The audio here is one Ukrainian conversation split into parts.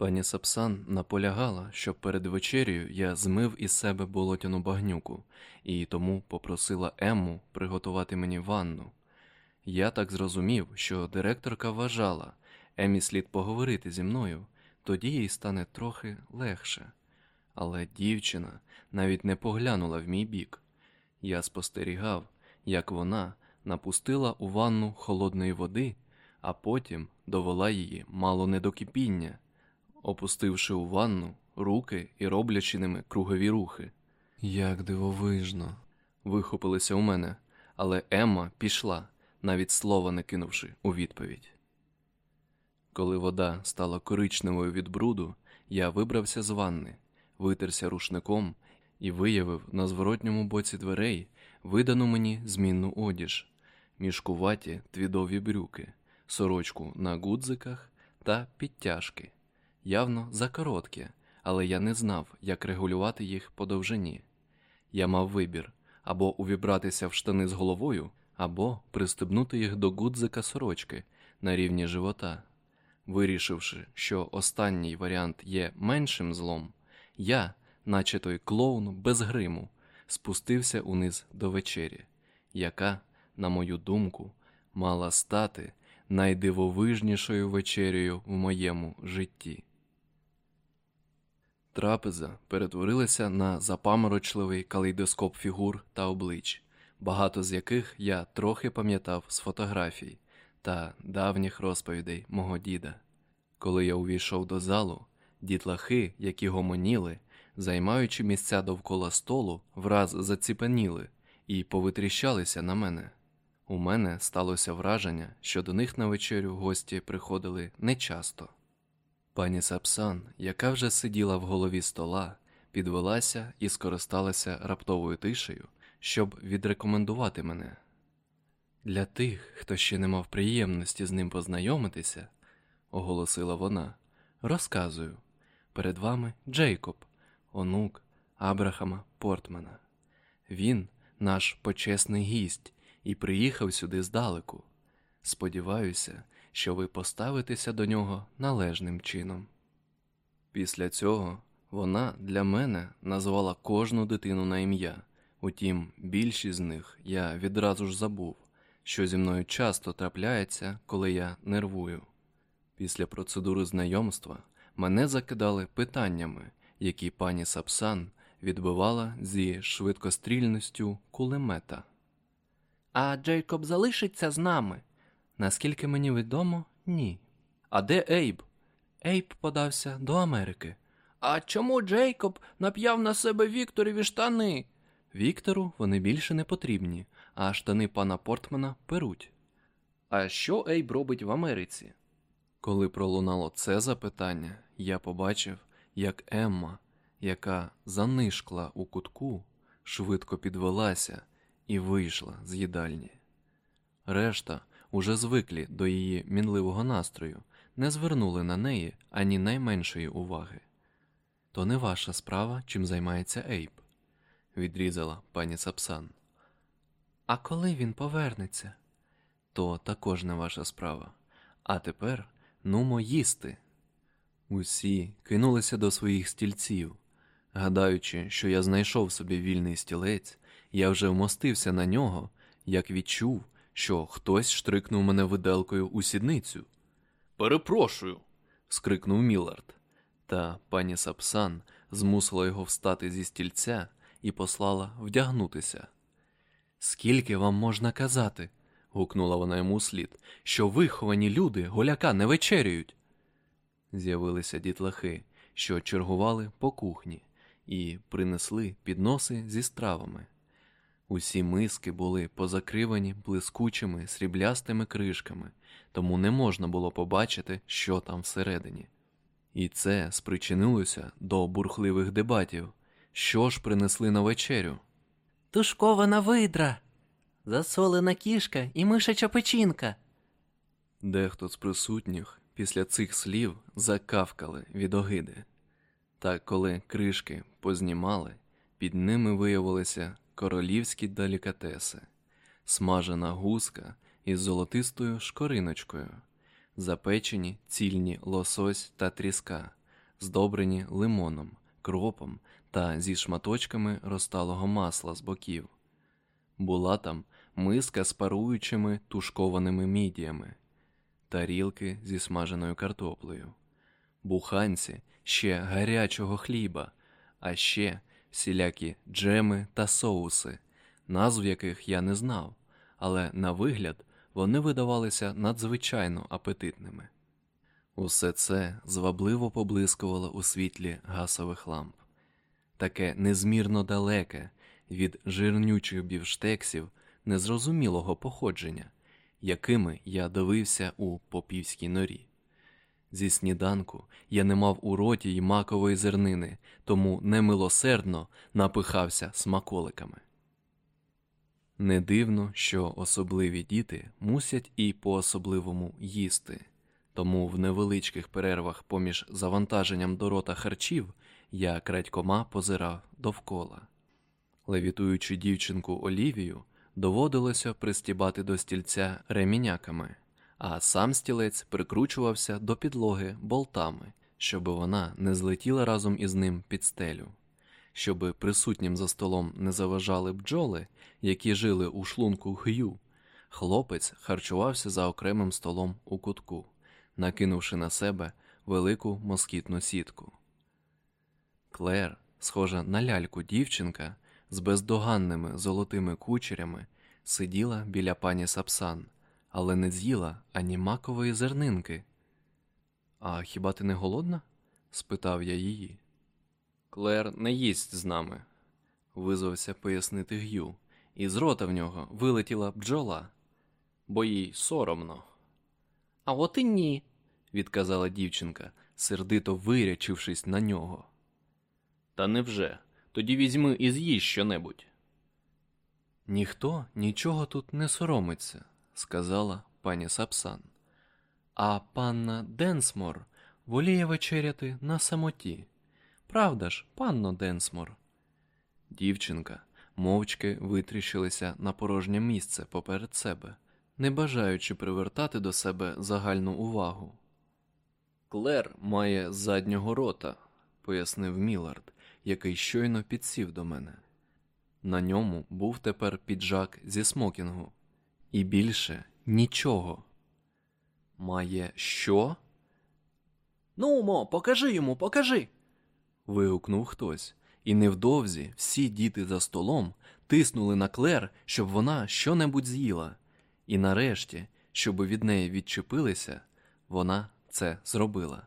Пані Сапсан наполягала, щоб перед вечерею я змив із себе болотяну багнюку, і тому попросила Емму приготувати мені ванну. Я так зрозумів, що директорка вважала, Еммі слід поговорити зі мною, тоді їй стане трохи легше. Але дівчина навіть не поглянула в мій бік. Я спостерігав, як вона напустила у ванну холодної води, а потім довела її мало не до кипіння, опустивши у ванну руки і роблячи ними кругові рухи. Як дивовижно. вихопилося у мене, але Емма пішла, навіть слова не кинувши у відповідь. Коли вода стала коричневою від бруду, я вибрався з ванни, витерся рушником і виявив на зворотньому боці дверей видану мені змінну одіж, мішкуваті твідові брюки, сорочку на гудзиках та підтяжки, явно закороткі, але я не знав, як регулювати їх по довжині. Я мав вибір або увібратися в штани з головою, або пристебнути їх до гудзика сорочки на рівні живота. Вирішивши, що останній варіант є меншим злом, я, наче той клоун без гриму, спустився униз до вечері, яка, на мою думку, мала стати найдивовижнішою вечерею в моєму житті. Трапеза перетворилася на запаморочливий калейдоскоп фігур та облич, багато з яких я трохи пам'ятав з фотографій та давніх розповідей мого діда. Коли я увійшов до залу, дітлахи, які гомоніли, займаючи місця довкола столу, враз заціпеніли і повитріщалися на мене. У мене сталося враження, що до них на вечерю гості приходили нечасто. Пані Сапсан, яка вже сиділа в голові стола, підвелася і скористалася раптовою тишею, щоб відрекомендувати мене. Для тих, хто ще не мав приємності з ним познайомитися, оголосила вона, розказую перед вами Джейкоб, онук Абрахама Портмана. Він наш почесний гість і приїхав сюди здалеку. Сподіваюся, що ви поставитеся до нього належним чином. Після цього вона для мене назвала кожну дитину на ім'я, утім, більшість з них я відразу ж забув, що зі мною часто трапляється, коли я нервую. Після процедури знайомства мене закидали питаннями, які пані Сапсан відбивала зі швидкострільністю кулемета. А Джейкоб залишиться з нами? Наскільки мені відомо, ні. А де Ейб? Ейб подався до Америки. А чому Джейкоб нап'яв на себе Вікторові штани? Віктору вони більше не потрібні, а штани пана Портмана перуть. А що Ейб робить в Америці? Коли пролунало це запитання, я побачив, як Емма, яка занишкла у кутку, швидко підвелася і вийшла з їдальні. Решта, уже звиклі до її мінливого настрою, не звернули на неї ані найменшої уваги. То не ваша справа, чим займається Ейб, відрізала пані Сапсан. А коли він повернеться, то також не ваша справа. А тепер нумо їсти. Усі кинулися до своїх стільців. Гадаючи, що я знайшов собі вільний стілець, я вже вмостився на нього, як відчув, що хтось штрикнув мене виделкою у сідницю. Перепрошую. скрикнув Мілард. Та пані Сапсан змусила його встати зі стільця і послала вдягнутися. Скільки вам можна казати? гукнула вона йому вслід, що виховані люди голяка не вечеряють. З'явилися дітлахи, що чергували по кухні, і принесли підноси зі стравами. Усі миски були позакривані блискучими сріблястими кришками, тому не можна було побачити, що там всередині. І це спричинилося до бурхливих дебатів, що ж принесли на вечерю. Тушкована видра, засолена кішка і мишача печінка. Дехто з присутніх після цих слів закавкали від огиди. Та коли кришки познімали, під ними виявилися королівські делікатеси, смажена гуска із золотистою шкориночкою, запечені цільні лосось та тріска, здобрені лимоном, кропом та зі шматочками розталого масла з боків. Була там миска з паруючими тушкованими мідіями, тарілки зі смаженою картоплею, буханці ще гарячого хліба, а ще всілякі джеми та соуси, назв яких я не знав, але на вигляд вони видавалися надзвичайно апетитними. Усе це звабливо поблискувало у світлі гасових ламп, таке незмірно далеке від жирнючих бівштексів незрозумілого походження, якими я дивився у попівській норі. Зі сніданку я не мав у роті й макової зернини, тому немилосердно напихався смаколиками. Не дивно, що особливі діти мусять і по-особливому їсти, тому в невеличких перервах поміж завантаженням до рота харчів я крадькома позирав довкола. Левітуючи дівчинку Олівію, доводилося пристібати до стільця реміняками, а сам стілець прикручувався до підлоги болтами, щоб вона не злетіла разом із ним під стелю. Щоби присутнім за столом не заважали бджоли, які жили у шлунку г'ю, хлопець харчувався за окремим столом у кутку, накинувши на себе велику москітну сітку. Клер, схожа на ляльку дівчинка з бездоганними золотими кучерями, сиділа біля пані Сапсан, але не з'їла ані макової зернинки. А хіба ти не голодна? спитав я її. Клер не їсть з нами, визвався пояснити Г'ю, і з рота в нього вилетіла бджола, бо їй соромно. А от і ні, відказала дівчинка, сердито вирячившись на нього. Та невже? Тоді візьми і з'їж щонебудь. Ніхто нічого тут не соромиться, сказала пані Сапсан. А панна Денсмор воліє вечеряти на самоті. Правда ж, панно Денсмор? Дівчинка мовчки витріщилася на порожнє місце поперед себе, не бажаючи привертати до себе загальну увагу. Клер має заднього рота, пояснив Мілард, який щойно підсів до мене. На ньому був тепер піджак зі смокінгу, і більше нічого. Має що? Ну, мо, покажи йому, покажи. вигукнув хтось, і невдовзі всі діти за столом тиснули на клер, щоб вона щонебудь з'їла, і нарешті, щоб від неї відчепилися, вона це зробила.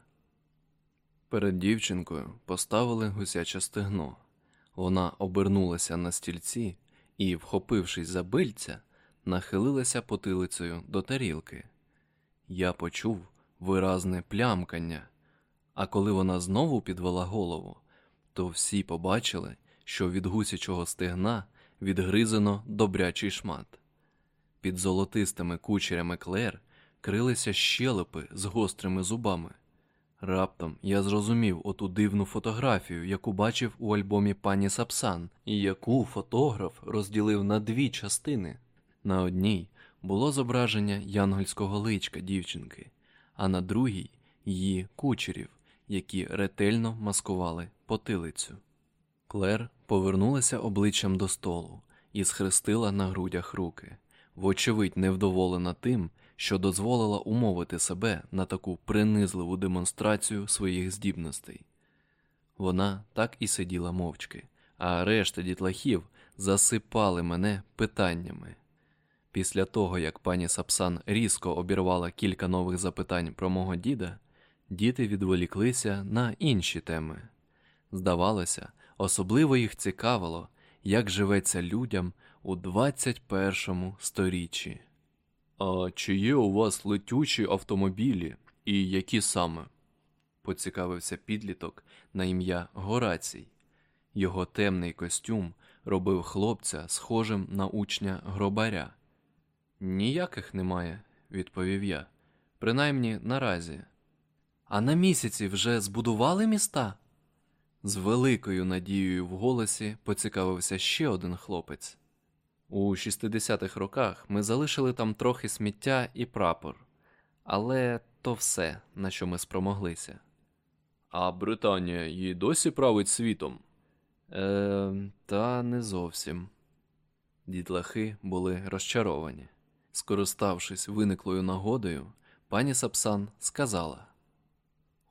Перед дівчинкою поставили гусяче стегно. Вона обернулася на стільці і, вхопившись за бильця, нахилилася потилицею до тарілки. Я почув виразне плямкання, а коли вона знову підвела голову, то всі побачили, що від гусячого стегна відгризано добрячий шмат. Під золотистими кучерями клер крилися щелепи з гострими зубами. Раптом я зрозумів оту дивну фотографію, яку бачив у альбомі пані Сапсан, і яку фотограф розділив на дві частини. На одній було зображення янгольського личка дівчинки, а на другій її кучерів, які ретельно маскували потилицю. Клер повернулася обличчям до столу і схрестила на грудях руки, вочевидь невдоволена тим, що дозволила умовити себе на таку принизливу демонстрацію своїх здібностей. Вона так і сиділа мовчки, а решта дітлахів засипали мене питаннями. Після того, як пані Сапсан різко обірвала кілька нових запитань про мого діда, діти відволіклися на інші теми. Здавалося, особливо їх цікавило, як живеться людям у 21 сторіччі. А чи є у вас летючі автомобілі, і які саме? поцікавився підліток на ім'я Горацій. Його темний костюм робив хлопця схожим на учня гробаря. Ніяких немає, відповів я, принаймні наразі. А на місяці вже збудували міста? З великою надією в голосі поцікавився ще один хлопець. У 60-х роках ми залишили там трохи сміття і прапор, але то все, на що ми спромоглися. А Британія її досі править світом? Е, та не зовсім. Дітлахи були розчаровані. Скориставшись виниклою нагодою, пані Сапсан сказала: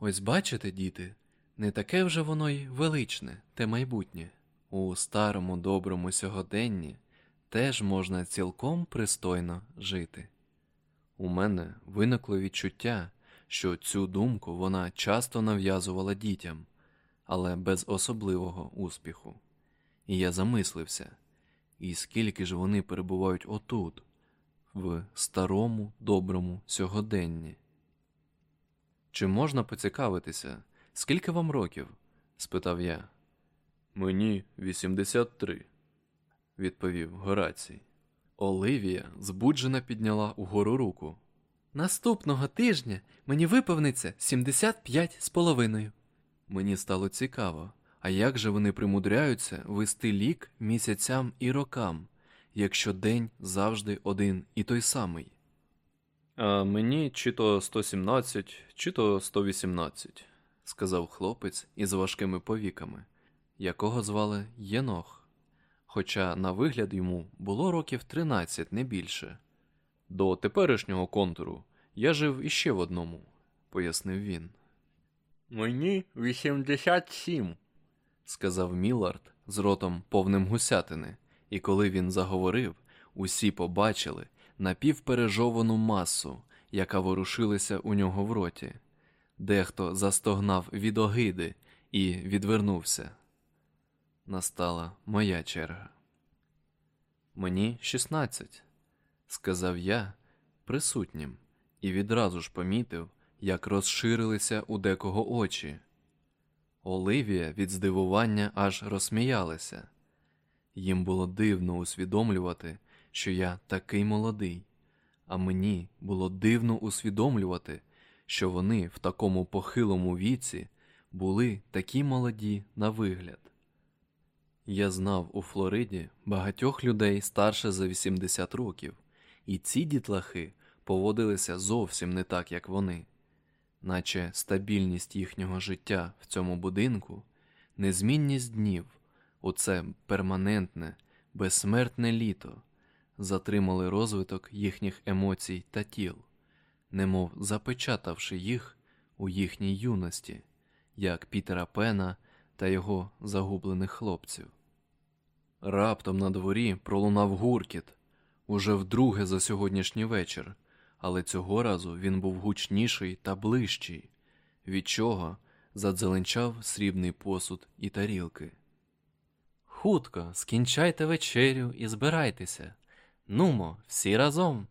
Ось бачите, діти, не таке вже воно й величне, те майбутнє. У старому доброму сьогоденні теж можна цілком пристойно жити. У мене виникло відчуття, що цю думку вона часто нав'язувала дітям, але без особливого успіху. І я замислився, і скільки ж вони перебувають отут, в старому доброму сьогоденні. Чи можна поцікавитися, скільки вам років? спитав я. Мені 83, відповів Горацій. Оливія збуджено підняла угору руку. Наступного тижня мені виповниться 75 з половиною. Мені стало цікаво, а як же вони примудряються вести лік місяцям і рокам, якщо день завжди один і той самий? А мені чи то 117, чи то 118, сказав хлопець із важкими повіками, якого звали Єнох, хоча на вигляд йому було років 13, не більше. До теперішнього контуру я жив іще в одному, пояснив він. Мені 87. сказав Мілард з ротом повним гусятини, і коли він заговорив, усі побачили напівпережовану масу, яка ворушилася у нього в роті. Дехто застогнав від огиди і відвернувся. Настала моя черга. Мені 16, сказав я присутнім, і відразу ж помітив, як розширилися у декого очі. Оливія від здивування аж розсміялася. Їм було дивно усвідомлювати, що я такий молодий, а мені було дивно усвідомлювати, що вони в такому похилому віці були такі молоді на вигляд. Я знав у Флориді багатьох людей старше за 80 років, і ці дітлахи поводилися зовсім не так, як вони, наче стабільність їхнього життя в цьому будинку, незмінність днів, оце перманентне, безсмертне літо, затримали розвиток їхніх емоцій та тіл, немов запечатавши їх у їхній юності, як Пітера Пена та його загублених хлопців. Раптом на дворі пролунав гуркіт уже вдруге за сьогоднішній вечір, але цього разу він був гучніший та ближчий, від чого задзеленчав срібний посуд і тарілки. Хутко, скінчайте вечерю і збирайтеся. Нумо, всі разом.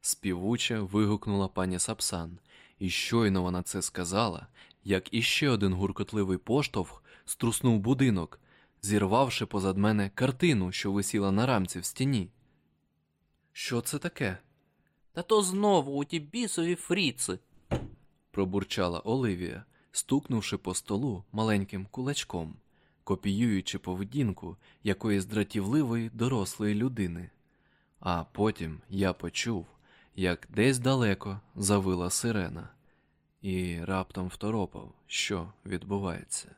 Співуче вигукнула пані Сапсан, і щойно вона це сказала, як іще один гуркотливий поштовх струснув будинок, зірвавши позад мене картину, що висіла на рамці в стіні. Що це таке? Та то знову у ті бісові фріци. пробурчала Оливія, стукнувши по столу маленьким кулачком, копіюючи поведінку якоїсь дратівливої дорослої людини. А потім я почув, як десь далеко завила сирена, і раптом второпав, що відбувається.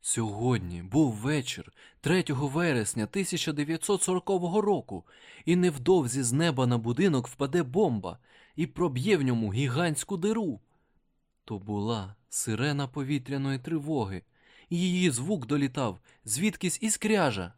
Сьогодні був вечір 3 вересня 1940 року, і невдовзі з неба на будинок впаде бомба і проб'є в ньому гігантську диру. То була сирена повітряної тривоги, її звук долітав звідкись із кряжа.